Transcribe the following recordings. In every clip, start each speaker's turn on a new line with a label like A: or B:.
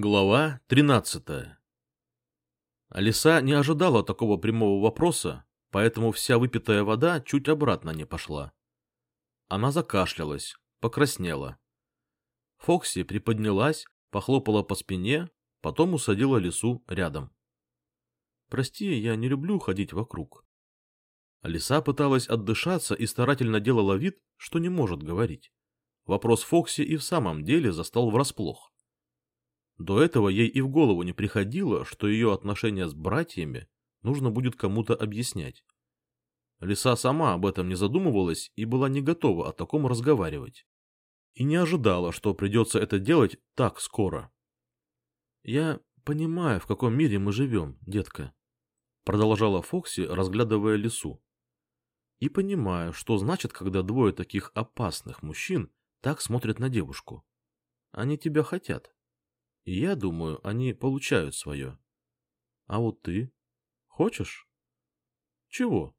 A: Глава 13 Алиса не ожидала такого прямого вопроса, поэтому вся выпитая вода чуть обратно не пошла. Она закашлялась, покраснела. Фокси приподнялась, похлопала по спине, потом усадила лису рядом. «Прости, я не люблю ходить вокруг». Алиса пыталась отдышаться и старательно делала вид, что не может говорить. Вопрос Фокси и в самом деле застал врасплох. До этого ей и в голову не приходило, что ее отношения с братьями нужно будет кому-то объяснять. Лиса сама об этом не задумывалась и была не готова о таком разговаривать. И не ожидала, что придется это делать так скоро. «Я понимаю, в каком мире мы живем, детка», — продолжала Фокси, разглядывая лису. «И понимаю, что значит, когда двое таких опасных мужчин так смотрят на девушку. Они тебя хотят. И я думаю, они получают свое. А вот ты? Хочешь? Чего?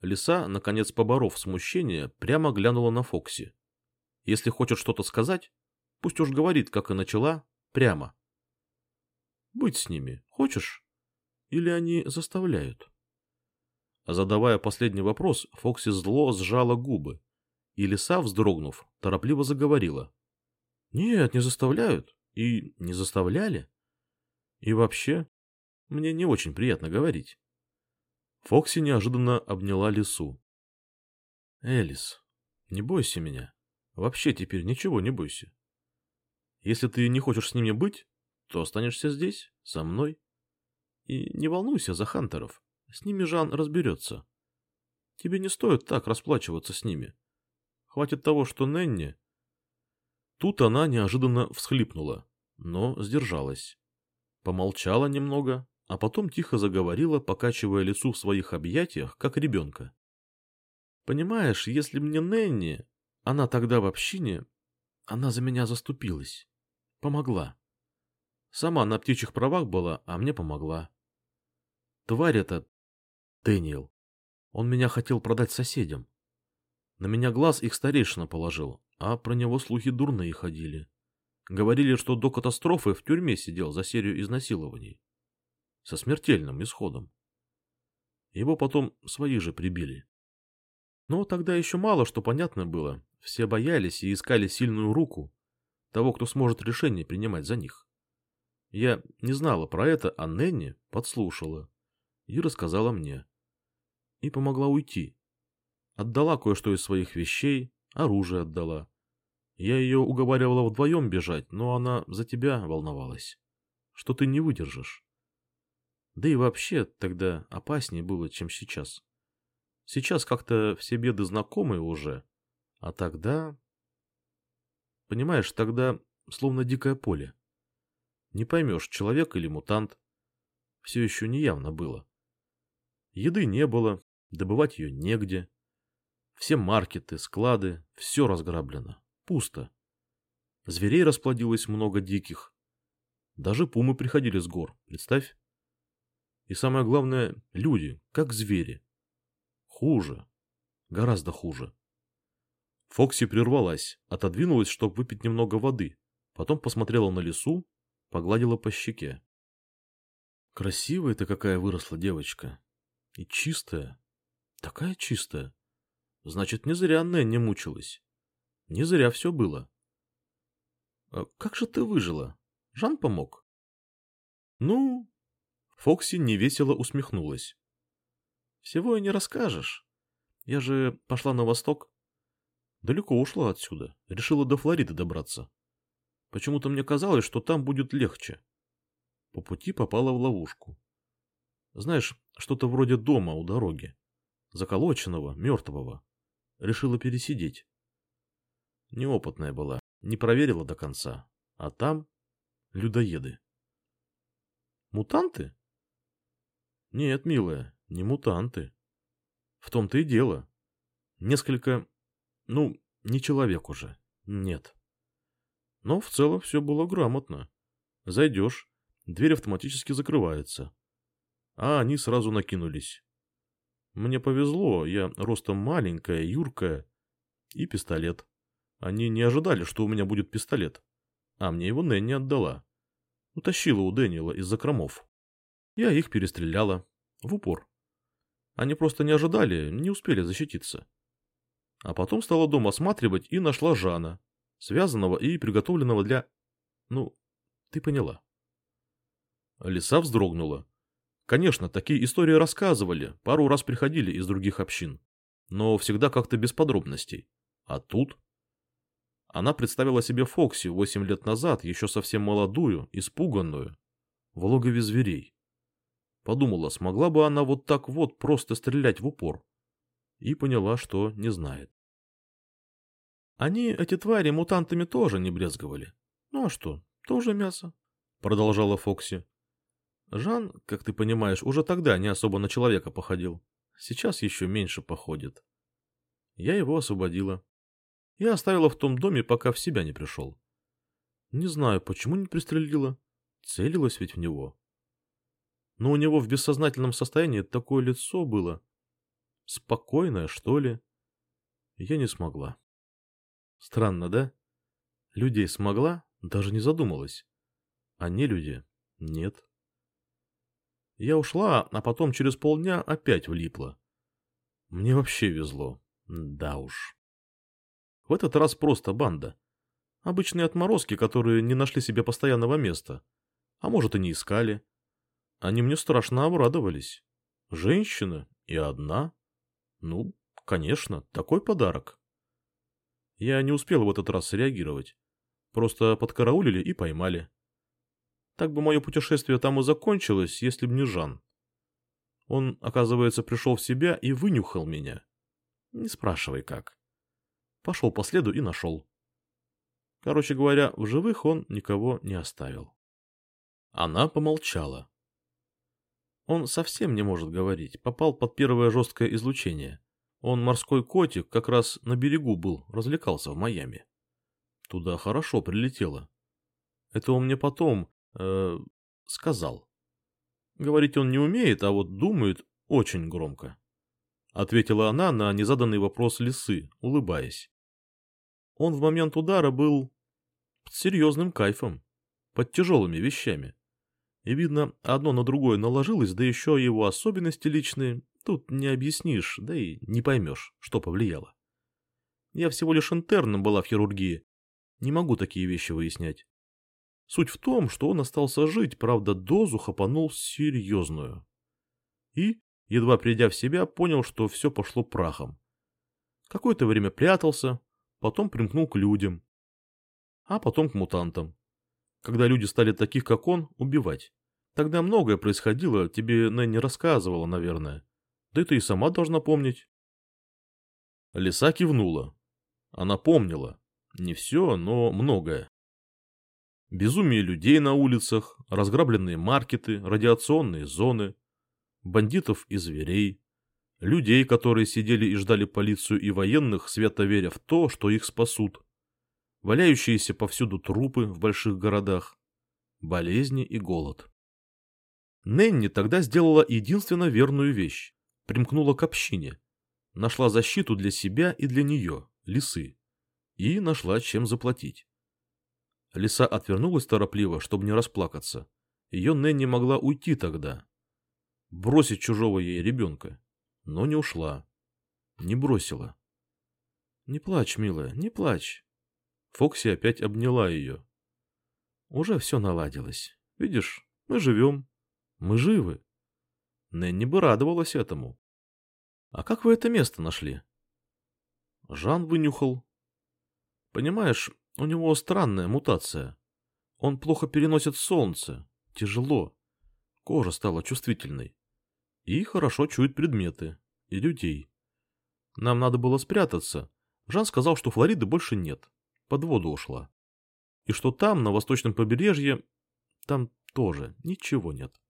A: Лиса, наконец поборов смущение, прямо глянула на Фокси. Если хочет что-то сказать, пусть уж говорит, как и начала, прямо. Быть с ними хочешь? Или они заставляют? Задавая последний вопрос, Фокси зло сжала губы, и лиса, вздрогнув, торопливо заговорила. — Нет, не заставляют. И не заставляли? И вообще, мне не очень приятно говорить. Фокси неожиданно обняла лису. Элис, не бойся меня. Вообще теперь ничего не бойся. Если ты не хочешь с ними быть, то останешься здесь, со мной. И не волнуйся за Хантеров. С ними Жан разберется. Тебе не стоит так расплачиваться с ними. Хватит того, что Ненни... Тут она неожиданно всхлипнула но сдержалась. Помолчала немного, а потом тихо заговорила, покачивая лицу в своих объятиях, как ребенка. «Понимаешь, если мне Нэнни, она тогда в общине, она за меня заступилась, помогла. Сама на птичьих правах была, а мне помогла. Тварь эта, Дэниел, он меня хотел продать соседям. На меня глаз их старейшина положил, а про него слухи дурные ходили. Говорили, что до катастрофы в тюрьме сидел за серию изнасилований. Со смертельным исходом. Его потом свои же прибили. Но тогда еще мало что понятно было. Все боялись и искали сильную руку, того, кто сможет решение принимать за них. Я не знала про это, а Ненни подслушала и рассказала мне. И помогла уйти. Отдала кое-что из своих вещей, оружие отдала. Я ее уговаривала вдвоем бежать, но она за тебя волновалась, что ты не выдержишь. Да и вообще тогда опаснее было, чем сейчас. Сейчас как-то все беды знакомые уже, а тогда... Понимаешь, тогда словно дикое поле. Не поймешь, человек или мутант. Все еще неявно было. Еды не было, добывать ее негде. Все маркеты, склады, все разграблено. Пусто. Зверей расплодилось много диких. Даже пумы приходили с гор, представь. И самое главное, люди, как звери. Хуже. Гораздо хуже. Фокси прервалась, отодвинулась, чтобы выпить немного воды. Потом посмотрела на лесу, погладила по щеке. Красивая ты какая выросла девочка. И чистая. Такая чистая. Значит, не зря Нэнни мучилась. Не зря все было. А как же ты выжила? Жан помог? Ну, Фокси невесело усмехнулась. Всего и не расскажешь. Я же пошла на восток. Далеко ушла отсюда. Решила до Флориды добраться. Почему-то мне казалось, что там будет легче. По пути попала в ловушку. Знаешь, что-то вроде дома у дороги. Заколоченного, мертвого. Решила пересидеть. Неопытная была, не проверила до конца. А там людоеды. Мутанты? Нет, милая, не мутанты. В том-то и дело. Несколько... Ну, не человек уже. Нет. Но в целом все было грамотно. Зайдешь, дверь автоматически закрывается. А они сразу накинулись. Мне повезло, я ростом маленькая, юркая и пистолет. Они не ожидали, что у меня будет пистолет. А мне его Нэнни отдала. Утащила у Дэниела из закромов. Я их перестреляла. В упор. Они просто не ожидали, не успели защититься. А потом стала дом осматривать и нашла Жана, связанного и приготовленного для... Ну, ты поняла. Лиса вздрогнула. Конечно, такие истории рассказывали, пару раз приходили из других общин. Но всегда как-то без подробностей. А тут... Она представила себе Фокси восемь лет назад, еще совсем молодую, испуганную, в логове зверей. Подумала, смогла бы она вот так вот просто стрелять в упор. И поняла, что не знает. Они, эти твари, мутантами тоже не брезговали. Ну а что, тоже мясо, продолжала Фокси. Жан, как ты понимаешь, уже тогда не особо на человека походил. Сейчас еще меньше походит. Я его освободила. И оставила в том доме, пока в себя не пришел. Не знаю, почему не пристрелила. Целилась ведь в него. Но у него в бессознательном состоянии такое лицо было. Спокойное, что ли. Я не смогла. Странно, да? Людей смогла, даже не задумалась. А не люди — нет. Я ушла, а потом через полдня опять влипла. Мне вообще везло. Да уж. В этот раз просто банда. Обычные отморозки, которые не нашли себе постоянного места. А может, и не искали. Они мне страшно обрадовались. Женщина и одна. Ну, конечно, такой подарок. Я не успел в этот раз среагировать. Просто подкараулили и поймали. Так бы мое путешествие там и закончилось, если б не Жан. Он, оказывается, пришел в себя и вынюхал меня. Не спрашивай как. Пошел по следу и нашел. Короче говоря, в живых он никого не оставил. Она помолчала. Он совсем не может говорить, попал под первое жесткое излучение. Он морской котик, как раз на берегу был, развлекался в Майами. Туда хорошо прилетело. Это он мне потом э, сказал. Говорить он не умеет, а вот думает очень громко. Ответила она на незаданный вопрос лисы, улыбаясь. Он в момент удара был под серьезным кайфом, под тяжелыми вещами. И видно, одно на другое наложилось, да еще его особенности личные Тут не объяснишь, да и не поймешь, что повлияло. Я всего лишь интерном была в хирургии. Не могу такие вещи выяснять. Суть в том, что он остался жить, правда, дозу хапанул серьезную. И, едва придя в себя, понял, что все пошло прахом. Какое-то время прятался, потом примкнул к людям, а потом к мутантам. Когда люди стали таких, как он, убивать. Тогда многое происходило, тебе Нэнни рассказывала, наверное. Да ты и сама должна помнить. Лиса кивнула. Она помнила. Не все, но многое. Безумие людей на улицах, разграбленные маркеты, радиационные зоны, бандитов и зверей, людей, которые сидели и ждали полицию и военных, свято веря в то, что их спасут, валяющиеся повсюду трупы в больших городах, болезни и голод. Ненни тогда сделала единственно верную вещь примкнула к общине, нашла защиту для себя и для нее, лисы, и нашла чем заплатить. Лиса отвернулась торопливо, чтобы не расплакаться. Ее Нэнни могла уйти тогда. Бросить чужого ей ребенка. Но не ушла. Не бросила. Не плачь, милая, не плачь. Фокси опять обняла ее. Уже все наладилось. Видишь, мы живем. Мы живы. Нэнни бы радовалась этому. А как вы это место нашли? Жан вынюхал. Понимаешь, у него странная мутация. Он плохо переносит солнце, тяжело. Кожа стала чувствительной. И хорошо чует предметы. И людей. Нам надо было спрятаться. Жан сказал, что Флориды больше нет. Под воду ушла. И что там, на восточном побережье, там тоже ничего нет.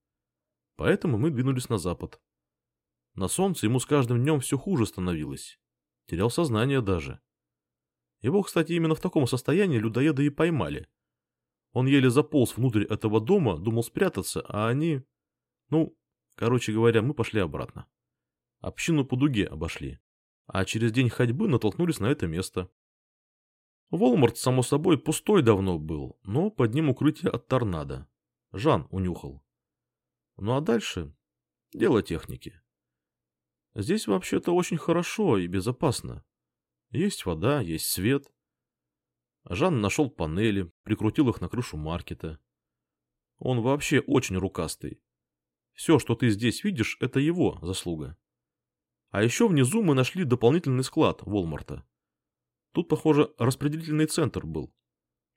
A: Поэтому мы двинулись на запад. На солнце ему с каждым днем все хуже становилось. Терял сознание даже. Его, кстати, именно в таком состоянии людоеды и поймали. Он еле заполз внутрь этого дома, думал спрятаться, а они... Ну, короче говоря, мы пошли обратно. Общину по дуге обошли. А через день ходьбы натолкнулись на это место. Волмарт, само собой, пустой давно был, но под ним укрытие от торнадо. Жан унюхал. Ну а дальше дело техники. Здесь вообще-то очень хорошо и безопасно. Есть вода, есть свет. Жан нашел панели, прикрутил их на крышу маркета. Он вообще очень рукастый. Все, что ты здесь видишь, это его заслуга. А еще внизу мы нашли дополнительный склад Волмарта. Тут, похоже, распределительный центр был.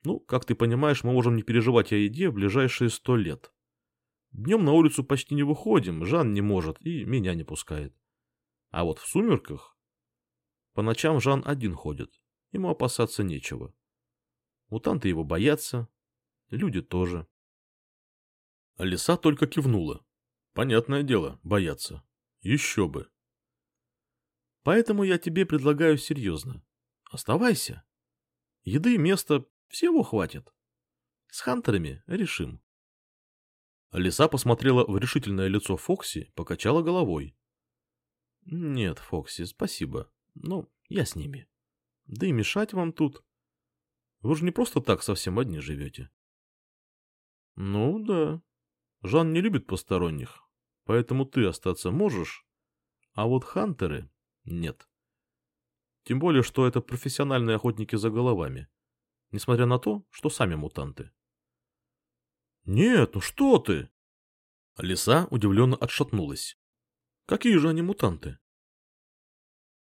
A: Ну, как ты понимаешь, мы можем не переживать о еде в ближайшие сто лет. Днем на улицу почти не выходим, Жан не может и меня не пускает. А вот в сумерках... По ночам Жан один ходит, ему опасаться нечего. Мутанты его боятся, люди тоже. Лиса только кивнула. Понятное дело, боятся. Еще бы. Поэтому я тебе предлагаю серьезно. Оставайся. Еды и места всего хватит. С хантерами решим. Лиса посмотрела в решительное лицо Фокси, покачала головой. Нет, Фокси, спасибо. Но я с ними. Да и мешать вам тут. Вы же не просто так совсем одни живете. Ну да. Жан не любит посторонних, поэтому ты остаться можешь, а вот хантеры нет. Тем более, что это профессиональные охотники за головами, несмотря на то, что сами мутанты. «Нет, ну что ты!» Лиса удивленно отшатнулась. «Какие же они мутанты?»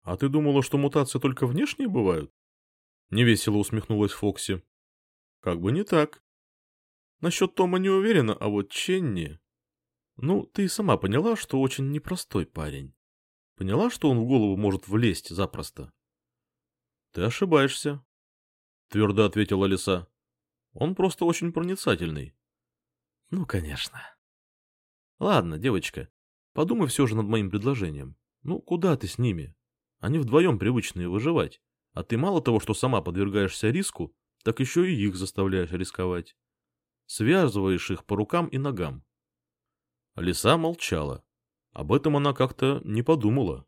A: «А ты думала, что мутации только внешние бывают?» Невесело усмехнулась Фокси. «Как бы не так. Насчет Тома не уверена, а вот Ченни... Ну, ты и сама поняла, что очень непростой парень. Поняла, что он в голову может влезть запросто? — Ты ошибаешься, — твердо ответила лиса. — Он просто очень проницательный. — Ну, конечно. — Ладно, девочка, подумай все же над моим предложением. Ну, куда ты с ними? Они вдвоем привычные выживать. А ты мало того, что сама подвергаешься риску, так еще и их заставляешь рисковать. Связываешь их по рукам и ногам. Лиса молчала. Об этом она как-то не подумала.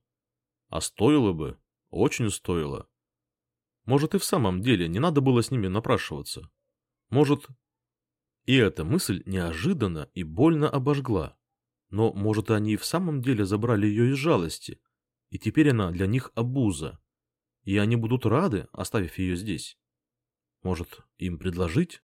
A: А стоило бы, очень стоило. Может, и в самом деле не надо было с ними напрашиваться. Может... И эта мысль неожиданно и больно обожгла. Но, может, они и в самом деле забрали ее из жалости, и теперь она для них обуза, и они будут рады, оставив ее здесь. Может, им предложить?